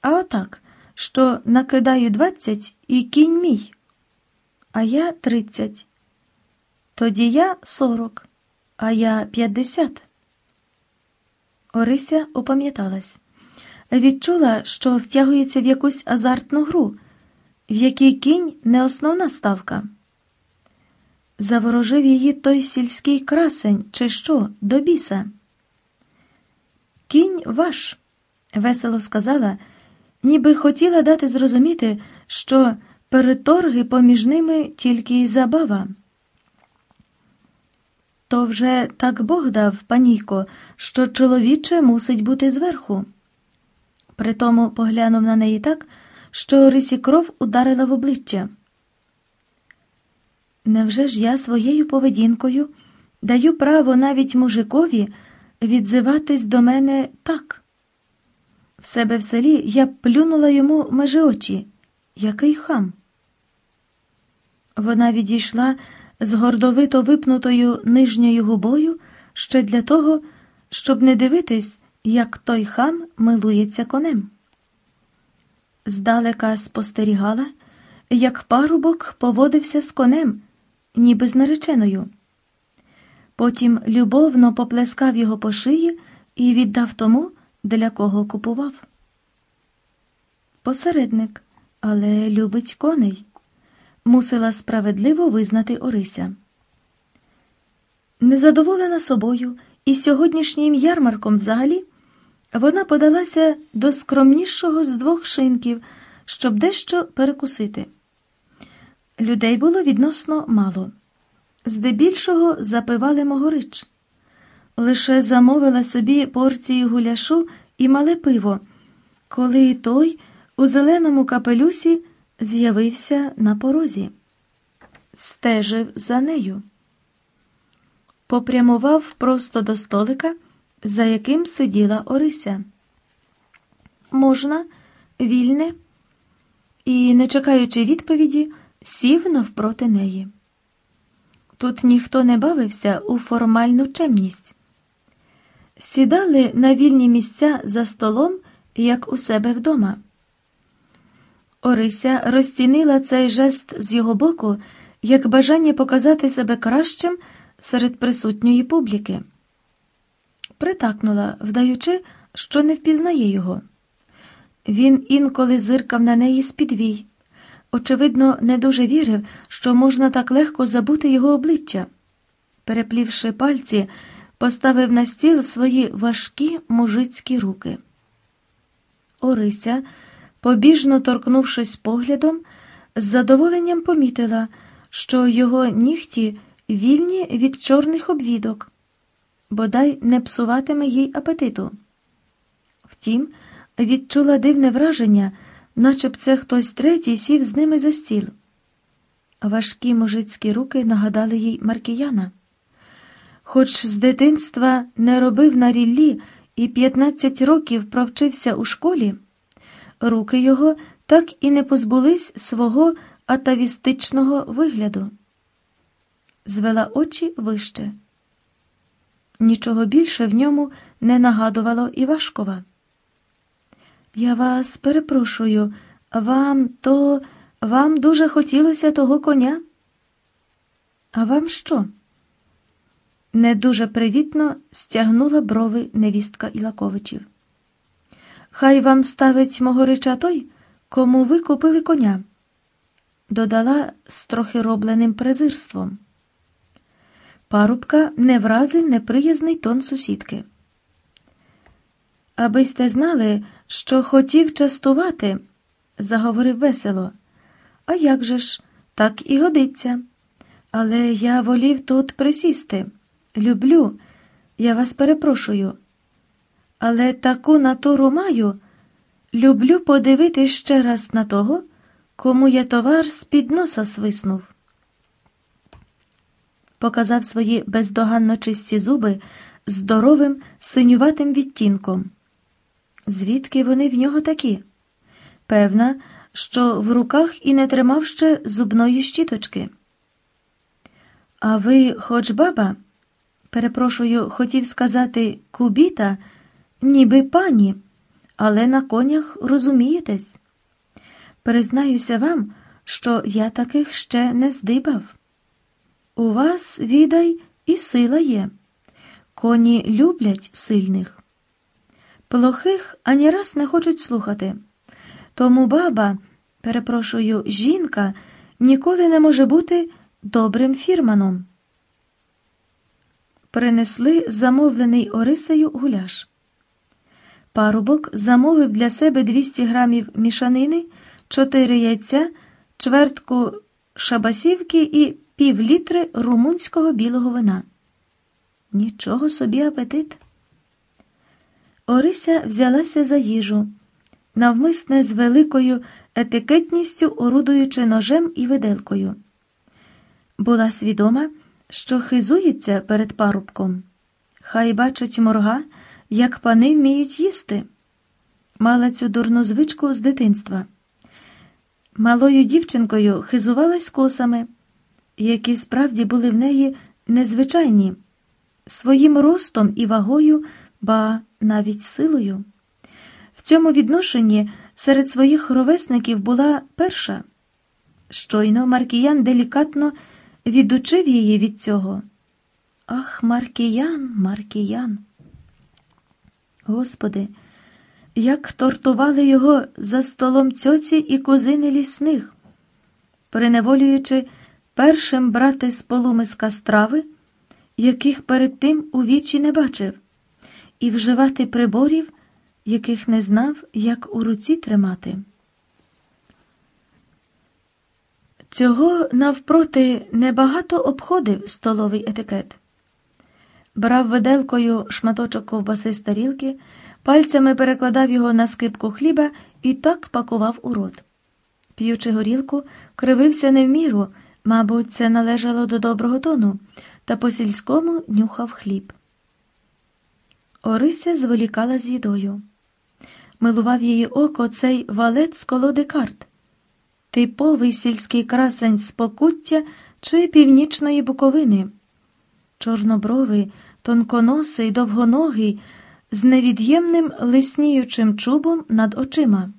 А отак, що накидаю двадцять і кінь мій, а я тридцять. Тоді я сорок, а я п'ятдесят. Орися опам'яталась. Відчула, що втягується в якусь азартну гру, в якій кінь не основна ставка. Заворожив її той сільський красень, чи що, до біса. Кінь ваш, весело сказала, ніби хотіла дати зрозуміти, що переторги поміж ними тільки й забава. То вже так Бог дав, панійко, що чоловіче мусить бути зверху. Притому поглянув на неї так, що рисі кров ударила в обличчя. Невже ж я своєю поведінкою даю право навіть мужикові відзиватись до мене так? В себе в селі я плюнула йому межи очі. Який хам? Вона відійшла з гордовито випнутою нижньою губою ще для того, щоб не дивитись, як той хам милується конем. Здалека спостерігала, як парубок поводився з конем, ніби з нареченою. Потім любовно поплескав його по шиї і віддав тому, для кого купував. Посередник, але любить коней мусила справедливо визнати Орися. Незадоволена собою і сьогоднішнім ярмарком взагалі, вона подалася до скромнішого з двох шинків, щоб дещо перекусити. Людей було відносно мало. Здебільшого запивали могорич. Лише замовила собі порцію гуляшу і мале пиво, коли той у зеленому капелюсі з'явився на порозі, стежив за нею, попрямував просто до столика, за яким сиділа Орися. Можна, вільне, і, не чекаючи відповіді, сів навпроти неї. Тут ніхто не бавився у формальну чемність. Сідали на вільні місця за столом, як у себе вдома. Орися розцінила цей жест з його боку як бажання показати себе кращим серед присутньої публіки. Притакнула, вдаючи, що не впізнає його. Він інколи зиркав на неї з. Очевидно, не дуже вірив, що можна так легко забути його обличчя. Переплівши пальці, поставив на стіл свої важкі мужицькі руки. Орися побіжно торкнувшись поглядом, з задоволенням помітила, що його нігті вільні від чорних обвідок, бодай не псуватиме їй апетиту. Втім, відчула дивне враження, наче б це хтось третій сів з ними за стіл. Важкі мужицькі руки нагадали їй Маркіяна. Хоч з дитинства не робив на ріллі і 15 років провчився у школі. Руки його так і не позбулись свого атавістичного вигляду. Звела очі вище. Нічого більше в ньому не нагадувало Івашкова. Я вас перепрошую, вам то вам дуже хотілося того коня? А вам що? Не дуже привітно стягнула брови невістка Ілаковичів. Хай вам ставить мого реча той, кому ви купили коня, додала з трохи робленим презирством. Парубка не вразив неприязний тон сусідки. Аби сте знали, що хотів частувати, заговорив весело. А як же ж, так і годиться. Але я волів тут присісти. Люблю, я вас перепрошую але таку натуру маю, люблю подивитись ще раз на того, кому я товар з під носа свиснув. Показав свої бездоганно чисті зуби здоровим синюватим відтінком. Звідки вони в нього такі? Певна, що в руках і не тримав ще зубної щіточки. А ви, хоч баба, перепрошую, хотів сказати кубіта ніби пані, але на конях розумієтесь. Признаюся вам, що я таких ще не здибав. У вас, відай, і сила є. Коні люблять сильних. Плохих ані раз не хочуть слухати. Тому баба, перепрошую, жінка ніколи не може бути добрим фірманом. Принесли замовлений Орисею гуляш. Парубок замовив для себе 200 грамів мішанини, 4 яйця, чвертку шабасівки і пів літри румунського білого вина. Нічого собі апетит. Орися взялася за їжу, навмисне з великою етикетністю орудуючи ножем і виделкою. Була свідома, що хизується перед парубком. Хай бачить морга, як пани вміють їсти. Мала цю дурну звичку з дитинства. Малою дівчинкою хизувалась косами, які справді були в неї незвичайні, своїм ростом і вагою, ба навіть силою. В цьому відношенні серед своїх ровесників була перша. Щойно Маркіян делікатно відучив її від цього. Ах, Маркіян, Маркіян. Господи, як тортували його за столом цьоці і кузини лісних, переневолюючи першим брати з полумиска страви, яких перед тим у вічі не бачив, і вживати приборів, яких не знав, як у руці тримати. Цього навпроти небагато обходив столовий етикет. Брав виделкою шматочок ковбаси з тарілки, пальцями перекладав його на скипку хліба і так пакував у рот. П'ючи горілку, кривився не в міру, мабуть, це належало до доброго тону, та по сільському нюхав хліб. Орися зволікала з їдою. Милував її око цей валет з колоди карт типовий сільський красень з покуття чи північної буковини, чорнобровий, тонконосий, довгоногий, з невід'ємним лисніючим чубом над очима.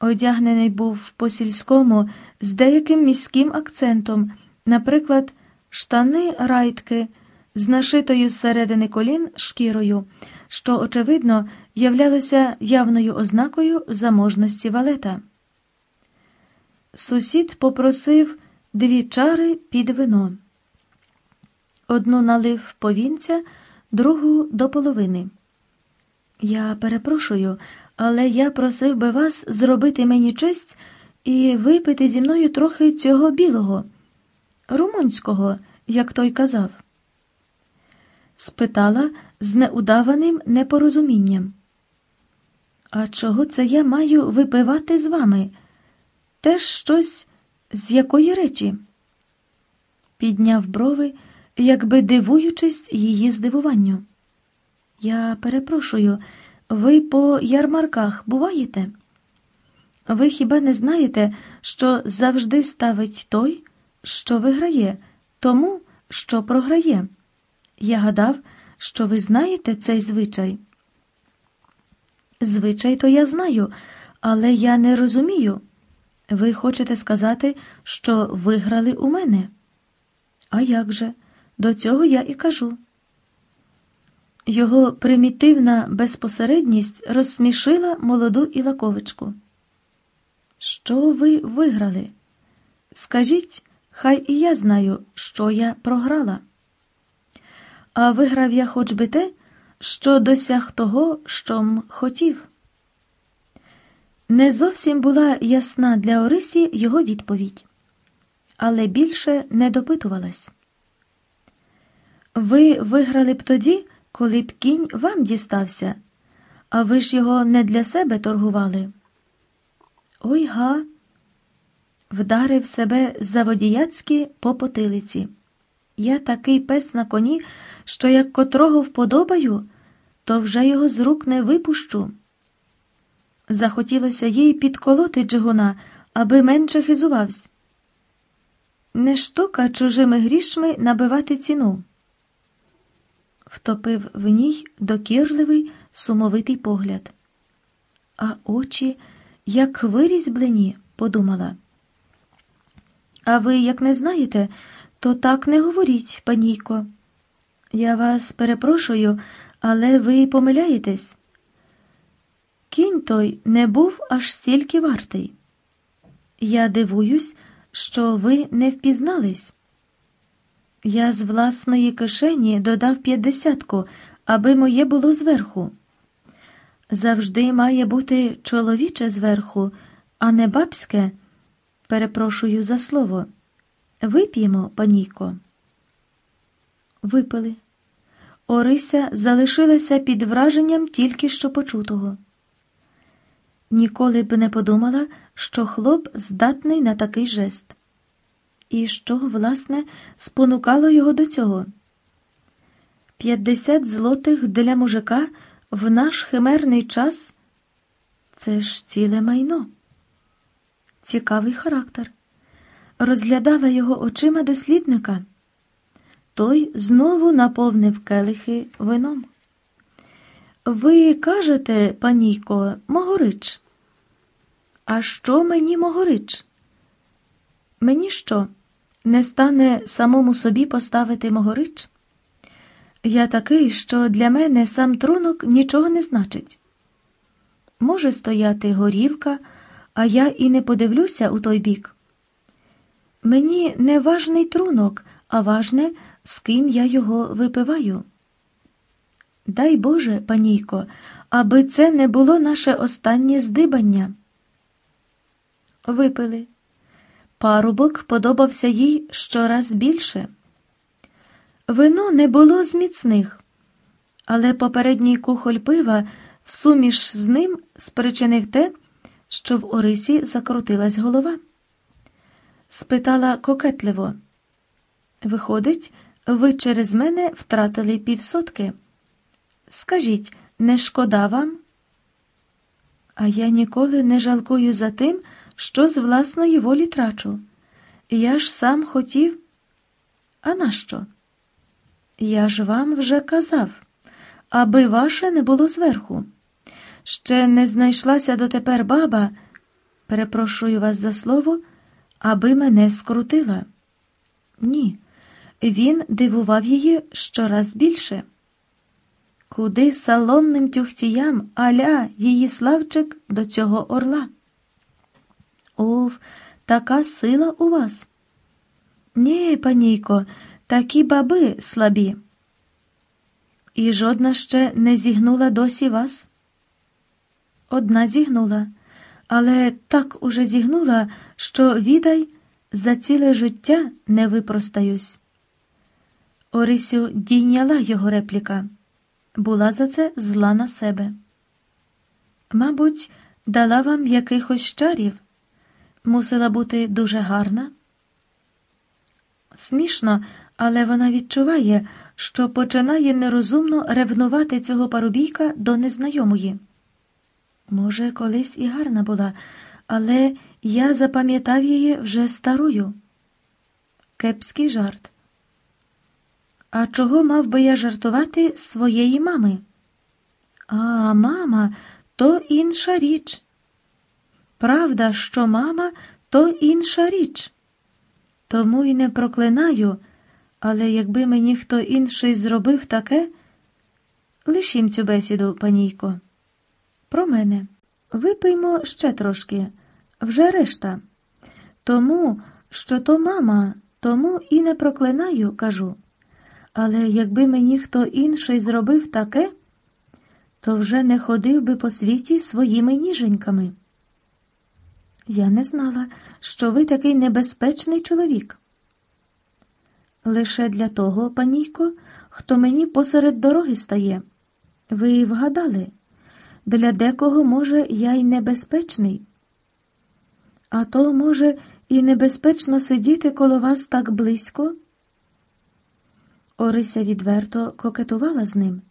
Одягнений був по сільському з деяким міським акцентом, наприклад, штани райтки з нашитою зсередини колін шкірою, що, очевидно, являлося явною ознакою заможності валета. Сусід попросив дві чари під вино. Одну налив повінця, другу до половини. Я перепрошую, але я просив би вас зробити мені честь і випити зі мною трохи цього білого, румунського, як той казав. Спитала з неудаваним непорозумінням. А чого це я маю випивати з вами? Теж щось з якої речі? Підняв брови, якби дивуючись її здивуванню. Я перепрошую, ви по ярмарках буваєте? Ви хіба не знаєте, що завжди ставить той, що виграє, тому, що програє? Я гадав, що ви знаєте цей звичай. Звичай то я знаю, але я не розумію. Ви хочете сказати, що виграли у мене? А як же? До цього я і кажу. Його примітивна безпосередність розсмішила молоду Ілаковичку. Що ви виграли? Скажіть, хай і я знаю, що я програла. А виграв я хоч би те, що досяг того, що м хотів. Не зовсім була ясна для Орисі його відповідь, але більше не допитувалась. Ви виграли б тоді, коли б кінь вам дістався, а ви ж його не для себе торгували. Ой га, вдарив себе заводіяцьки по потилиці. Я такий пес на коні, що як котрого вподобаю, то вже його з рук не випущу. Захотілося їй підколоти Джигуна, аби менше хизувався. Не штука чужими грішми набивати ціну. Втопив в ній докірливий сумовитий погляд. А очі, як вирізблені, подумала. А ви, як не знаєте, то так не говоріть, панійко. Я вас перепрошую, але ви помиляєтесь. Кінь той не був аж стільки вартий. Я дивуюсь, що ви не впізнались. Я з власної кишені додав п'ятдесятку, аби моє було зверху. Завжди має бути чоловіче зверху, а не бабське. Перепрошую за слово. Вип'ємо, панійко. Випили. Орися залишилася під враженням тільки що почутого. Ніколи б не подумала, що хлоп здатний на такий жест. І що, власне, спонукало його до цього? П'ятдесят злотих для мужика в наш химерний час це ж ціле майно. Цікавий характер. Розглядала його очима дослідника. Той знову наповнив келихи вином. Ви кажете, панійко, Могорич. А що мені Могорич? Мені що, не стане самому собі поставити Могорич? Я такий, що для мене сам трунок нічого не значить. Може стояти горівка, а я і не подивлюся у той бік. Мені не важний трунок, а важне, з ким я його випиваю. Дай Боже, панійко, аби це не було наше останнє здибання. Випили. Парубок подобався їй щораз більше. Вино не було з міцних, але попередній кухоль пива в суміш з ним спричинив те, що в Орисі закрутилась голова. Спитала кокетливо. Виходить, ви через мене втратили півсотки. Скажіть, не шкода вам? А я ніколи не жалкую за тим, що з власної волі трачу. Я ж сам хотів. А нащо? Я ж вам вже казав, аби ваше не було зверху. Ще не знайшлася дотепер баба, перепрошую вас за слово, аби мене скрутила. Ні, він дивував її щораз більше. Куди салонним тюхтіям аля її славчик до цього орла? Оф, така сила у вас. Ні, панійко, такі баби слабі. І жодна ще не зігнула досі вас. Одна зігнула, але так уже зігнула, що відай, за ціле життя не випростаюсь. Орисю дійняла його репліка, була за це зла на себе. Мабуть, дала вам якихось чарів, мусила бути дуже гарна. Смішно, але вона відчуває, що починає нерозумно ревнувати цього парубійка до незнайомої. Може, колись і гарна була, але я запам'ятав її вже старою. Кепський жарт. А чого мав би я жартувати своєї мами? А, мама, то інша річ. Правда, що мама то інша річ. Тому й не проклинаю, але якби мені хто інший зробив таке, лишім цю бесіду, панійко. Про мене. Випиймо ще трошки, вже решта. Тому, що то мама, тому і не проклинаю, кажу. Але якби мені хто інший зробив таке, то вже не ходив би по світі своїми ніженьками. Я не знала, що ви такий небезпечний чоловік. Лише для того, панійко, хто мені посеред дороги стає. Ви вгадали, для декого, може, я й небезпечний. А то, може, і небезпечно сидіти коло вас так близько. Орися відверто кокетувала з ним.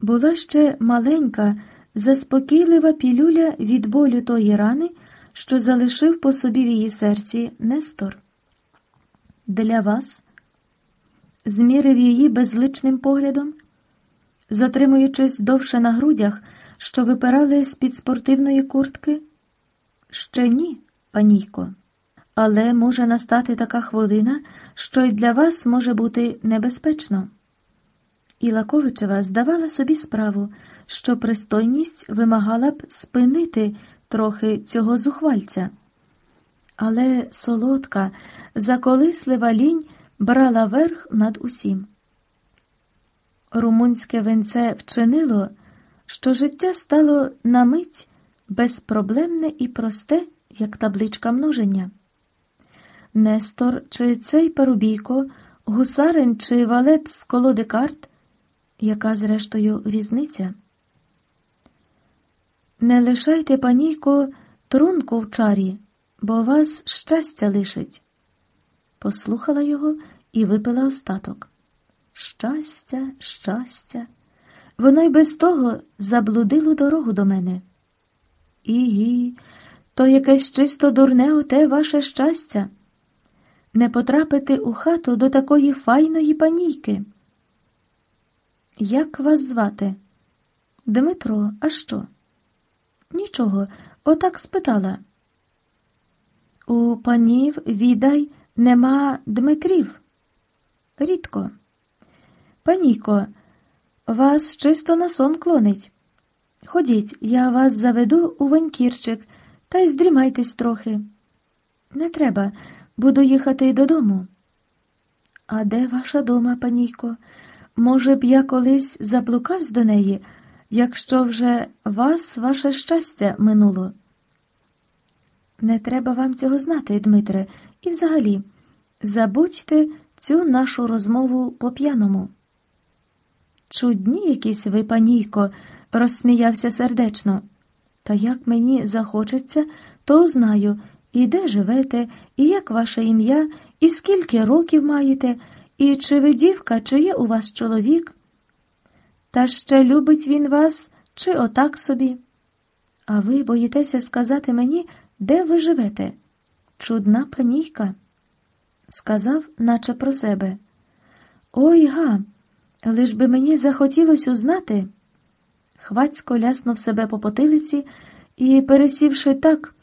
Була ще маленька, заспокійлива пілюля від болю тої рани, що залишив по собі в її серці Нестор. Для вас, змірив її безличним поглядом, затримуючись довше на грудях, що випирали з-під спортивної куртки? Ще ні, панійко. Але може настати така хвилина, що й для вас може бути небезпечно. І Лаковичева здавала собі справу, що пристойність вимагала б спинити трохи цього зухвальця. Але солодка, заколислива лінь брала верх над усім. Румунське венце вчинило, що життя стало на мить безпроблемне і просте, як табличка множення. Нестор чи цей парубійко, гусарин чи валет з колоди карт, яка, зрештою, різниця? Не лишайте, панійко, трунку в чарі, бо вас щастя лишить. Послухала його і випила остаток. Щастя, щастя, воно й без того заблудило дорогу до мене. Ігі, то якесь чисто дурне оте ваше щастя. Не потрапити у хату до такої файної панійки. Як вас звати? Дмитро, а що? Нічого, отак спитала. У панів відай нема Дмитрів. Рідко. Панійко, вас чисто на сон клонить. Ходіть, я вас заведу у ванькірчик та й здрімайтесь трохи. Не треба, буду їхати додому. А де ваша дома, панійко? Може б, я колись заблукавсь до неї, якщо вже вас ваше щастя минуло? Не треба вам цього знати, Дмитре, і взагалі забудьте цю нашу розмову по п'яному. Чудні якісь ви, панійко, розсміявся сердечно. Та як мені захочеться, то знаю, і де живете, і як ваше ім'я, і скільки років маєте, і чи ви дівка, чи є у вас чоловік. Та ще любить він вас, чи отак собі. А ви боїтеся сказати мені, де ви живете? Чудна панійка, сказав, наче про себе. Ой га, лиш би мені захотілося узнати. Хвацько ляснув себе по потилиці і, пересівши так,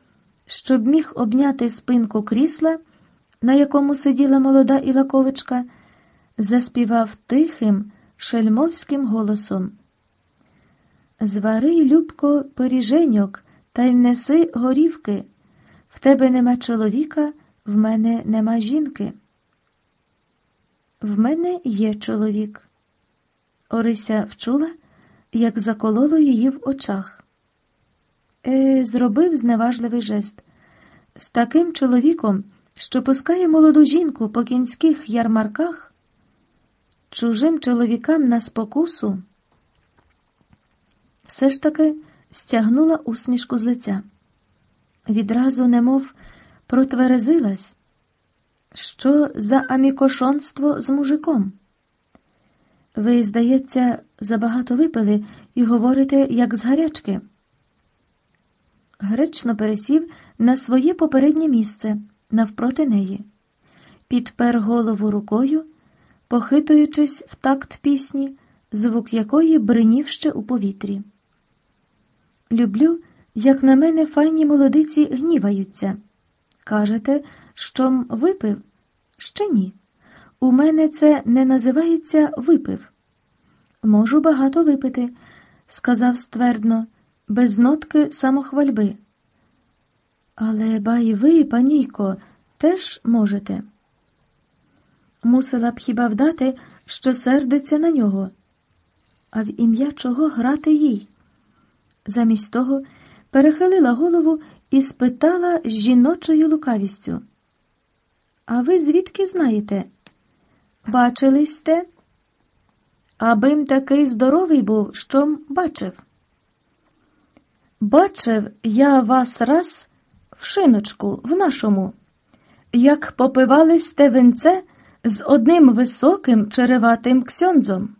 щоб міг обняти спинку крісла, на якому сиділа молода Ілаковичка, заспівав тихим, шельмовським голосом. Звари, Любко, пиріженьок, та й внеси горівки. В тебе нема чоловіка, в мене нема жінки. В мене є чоловік. Орися вчула, як закололо її в очах. Е, зробив зневажливий жест. З таким чоловіком, що пускає молоду жінку по кінських ярмарках, чужим чоловікам на спокусу, все ж таки стягнула усмішку з лиця. Відразу, немов протверезилась, що за амікошонство з мужиком. Ви, здається, забагато випили і говорите, як з гарячки. Гречно пересів на своє попереднє місце навпроти неї, підпер голову рукою, похитуючись в такт пісні, звук якої бринів ще у повітрі. Люблю, як на мене файні молодиці гніваються. Кажете, що випив? Ще ні. У мене це не називається випив. Можу багато випити, сказав ствердно, без нотки самохвальби. Але ба й ви, панійко, теж можете. Мусила б хіба вдати, що сердиться на нього, а в ім'я чого грати їй. Замість того перехилила голову і спитала з жіночою лукавістю. А ви звідки знаєте? Бачили сте? Абим такий здоровий був, що бачив. Бачив я вас раз в шиночку в нашому, як попивали сте венце з одним високим череватим ксьонзом.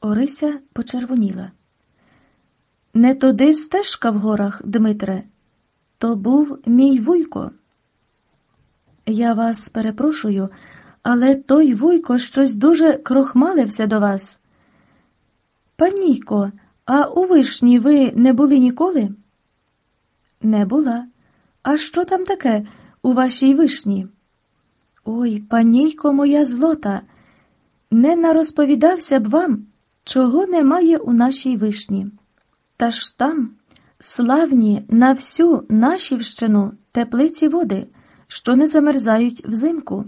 Орися почервоніла. Не туди стежка в горах, Дмитре, то був мій вуйко. Я вас перепрошую, але той вуйко щось дуже крохмалився до вас. Панійко, а у вишні ви не були ніколи? Не була. А що там таке у вашій вишні? Ой, панійко моя злота, не нарозповідався б вам, чого немає у нашій вишні. Та ж там славні на всю нашівщину теплиці води, що не замерзають взимку.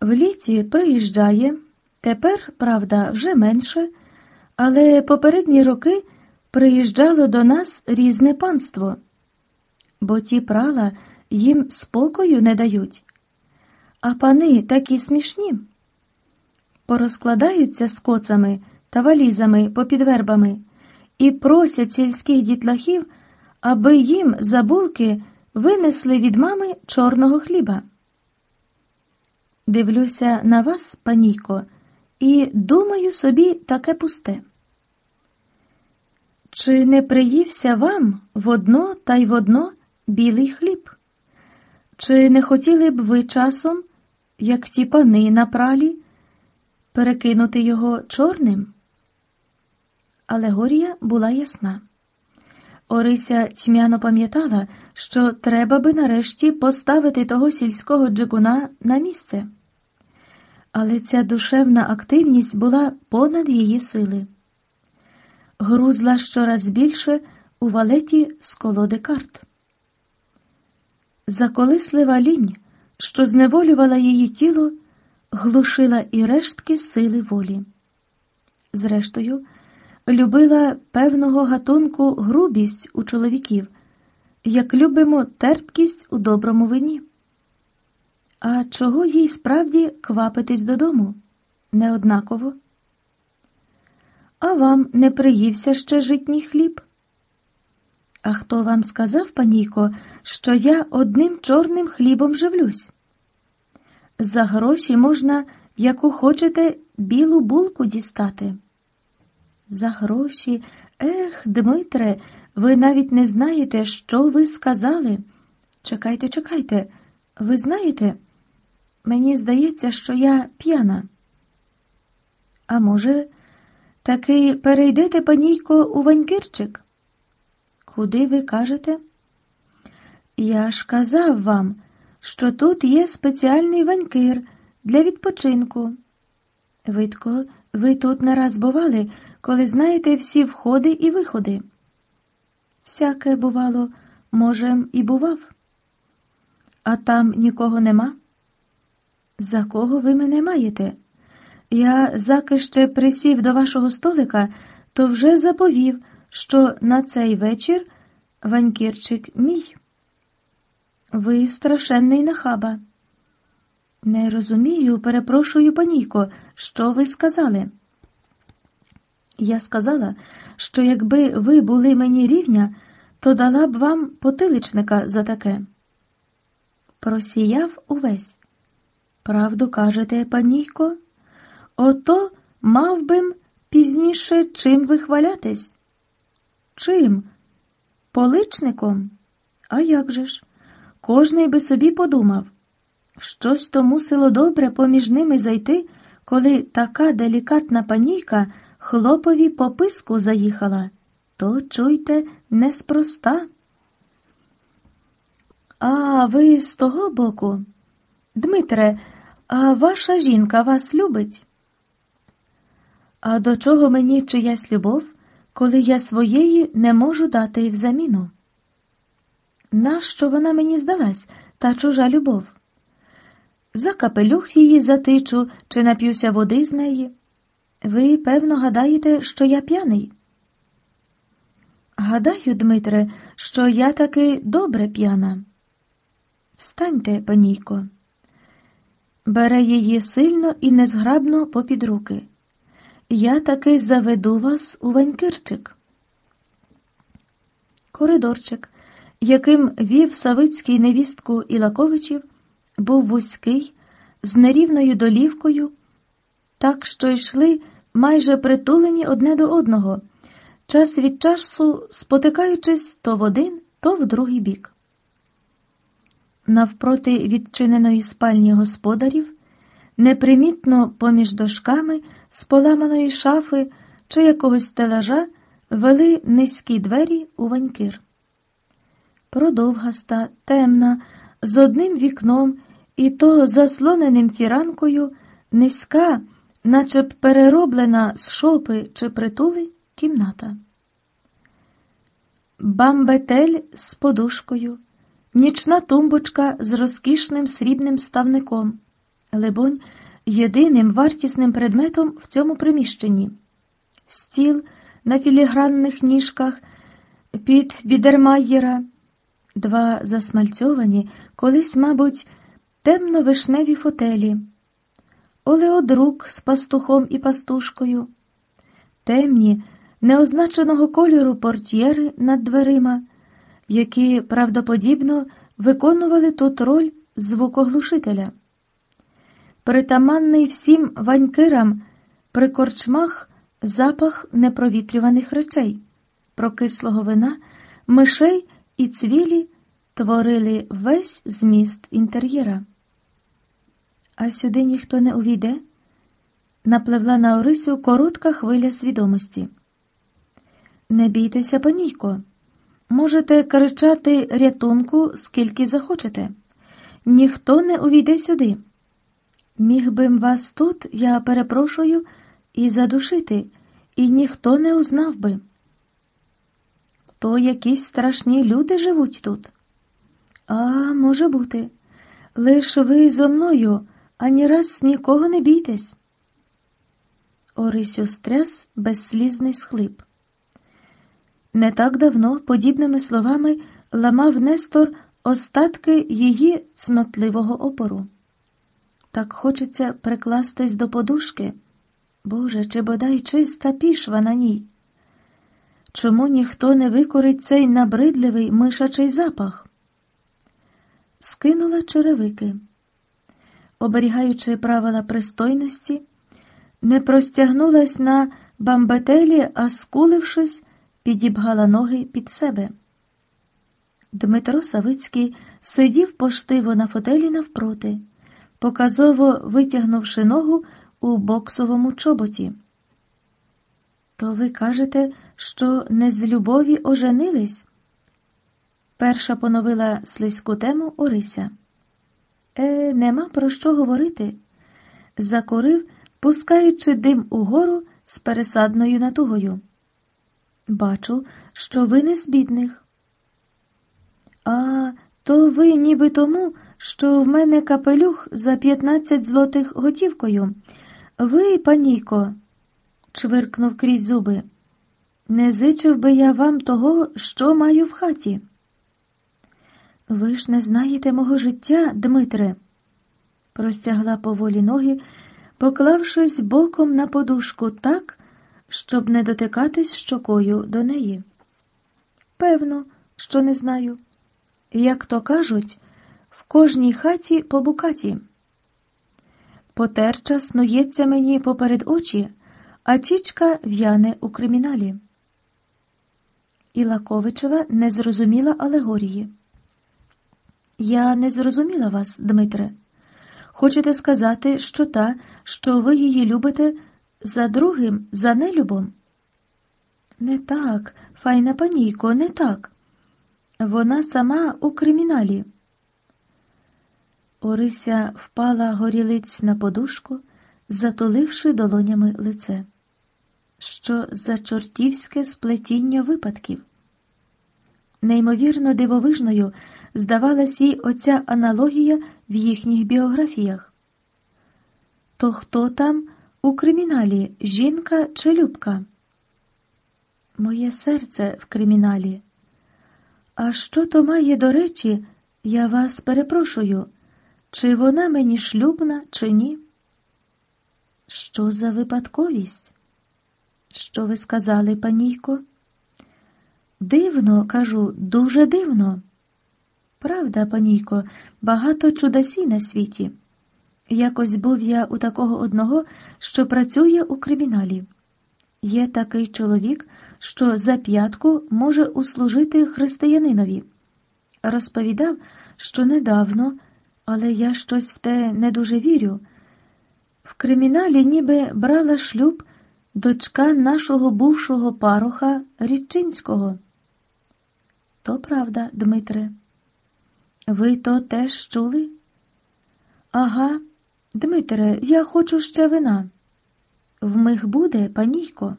В літі приїжджає, тепер, правда, вже менше, але попередні роки приїжджало до нас різне панство, бо ті прала їм спокою не дають. А пани такі смішні. Порозкладаються з коцами та валізами попід вербами і просять сільських дітлахів, аби їм за булки винесли від мами чорного хліба. Дивлюся на вас, панійко, і думаю собі таке пусте. Чи не приївся вам в одно та й в одно білий хліб? Чи не хотіли б ви часом, як ті пани на пралі, перекинути його чорним? Алегорія була ясна. Орися тьмяно пам'ятала, що треба би нарешті поставити того сільського джигуна на місце. Але ця душевна активність була понад її сили. Грузла щораз більше у валеті з колоди карт. Заколислива лінь, що зневолювала її тіло, глушила і рештки сили волі. Зрештою, любила певного гатунку грубість у чоловіків, як любимо терпкість у доброму вині. А чого їй справді квапитись додому? Неоднаково. А вам не приївся ще житній хліб? А хто вам сказав, панійко, що я одним чорним хлібом живлюсь? За гроші можна, яку хочете, білу булку дістати. За гроші, ех, Дмитре, ви навіть не знаєте, що ви сказали. Чекайте, чекайте, ви знаєте, мені здається, що я п'яна. А може, таки перейдете, панійко, у ванькирчик? Куди ви кажете? Я ж казав вам, що тут є спеціальний ванькир для відпочинку. Видко, ви тут не раз бували, коли знаєте всі входи і виходи. Всяке бувало, може, і бував. А там нікого нема? За кого ви мене маєте? Я заки ще присів до вашого столика, то вже заповів, що на цей вечір ванькірчик мій. Ви страшенний нахаба. Не розумію, перепрошую, панійко, що ви сказали? Я сказала, що якби ви були мені рівня, то дала б вам потиличника за таке. Просіяв увесь. Правду кажете, панійко? Ото мав бим пізніше чим вихвалятись. Чим? Поличником? А як же ж? Кожний би собі подумав. Щось то мусило добре поміж ними зайти, коли така делікатна панійка хлопові по писку заїхала. То, чуйте, неспроста. А ви з того боку? Дмитре, а ваша жінка вас любить? А до чого мені чиясь любов, коли я своєї не можу дати й взаміну? Нащо вона мені здалась, та чужа любов? За капелюх її затичу чи нап'юся води з неї. Ви, певно, гадаєте, що я п'яний? Гадаю, Дмитре, що я таки добре п'яна. Встаньте, панійко. Бере її сильно і незграбно попід руки. Я таки заведу вас у ванькирчик. Коридорчик, яким вів Савицький невістку Ілаковичів, був вузький, з нерівною долівкою, так що йшли майже притулені одне до одного, час від часу спотикаючись то в один, то в другий бік. Навпроти відчиненої спальні господарів, непримітно поміж дошками з поламаної шафи чи якогось стелажа вели низькі двері у ванькир. Продовгаста, темна, з одним вікном і то заслоненим фіранкою, низька, наче б перероблена з шопи чи притули кімната. Бамбетель з подушкою, нічна тумбочка з розкішним срібним ставником, либонь, єдиним вартісним предметом в цьому приміщенні, стіл на філігранних ніжках під бідермаєра, два засмальцьовані, колись, мабуть, темно-вишневі фотелі, олеодрук з пастухом і пастушкою, темні, неозначеного кольору портьєри над дверима, які правдоподібно виконували тут роль звукоглушителя. Притаманний всім ванькирам при корчмах запах непровітрюваних речей, прокислого вина, мишей і цвілі творили весь зміст інтер'єра. А сюди ніхто не увійде. Напливла на Орисю коротка хвиля свідомості. Не бійтеся, панійко. Можете кричати рятунку, скільки захочете. Ніхто не увійде сюди. Міг бим вас тут, я перепрошую, і задушити, і ніхто не узнав би. То якісь страшні люди живуть тут. А, може бути. Лиш ви зо мною ані раз нікого не бійтесь. Орисю стряс безслізний схлип. Не так давно подібними словами ламав Нестор остатки її цнотливого опору. Так хочеться прикластись до подушки. Боже, чи бодай чиста пішва на ній? Чому ніхто не викорить цей набридливий мишачий запах? Скинула черевики, оберігаючи правила пристойності, не простягнулась на бамбетелі, а скулившись, підібгала ноги під себе. Дмитро Савицький сидів поштиво на фотелі навпроти, показово витягнувши ногу у боксовому чоботі. То ви кажете, що не з любові оженились? Перша поновила слизьку тему Орися. Е, нема про що говорити. Закурив, пускаючи дим угору з пересадною натугою. Бачу, що ви не з бідних. А то ви ніби тому, що в мене капелюх за 15 злотих готівкою. Ви, паніко, чвиркнув крізь зуби. Не зичив би я вам того, що маю в хаті. Ви ж не знаєте мого життя, Дмитре, простягла поволі ноги, поклавшись боком на подушку так, щоб не дотикатись щокою до неї. Певно, що не знаю. Як то кажуть, в кожній хаті по букаті. Потерча снується мені поперед очі, а чічка в'яне у криміналі. Ілаковичева не зрозуміла алегорії. Я не зрозуміла вас, Дмитре. Хочете сказати, що та, що ви її любите за другим, за нелюбом? Не так, файна панійко, не так. Вона сама у криміналі. Орися впала горілиць на подушку, затуливши долонями лице. Що за чортівське сплетіння випадків? Неймовірно дивовижною здавалась їй оця аналогія в їхніх біографіях. То хто там у криміналі жінка чи любка? Моє серце в криміналі. А що то має до речі, я вас перепрошую, чи вона мені шлюбна, чи ні? Що за випадковість? Що ви сказали, панійко? Дивно, кажу, дуже дивно. Правда, панійко, багато чудасі на світі. Якось був я у такого одного, що працює у криміналі. Є такий чоловік, що за п'ятку може услужити християнинові. Розповідав, що недавно, але я щось в те не дуже вірю. В криміналі ніби брала шлюб дочка нашого бувшого пароха Річинського. То правда, Дмитре. Ви то теж чули? Ага, Дмитре, я хочу ще вина. Вмиг буде, панійко.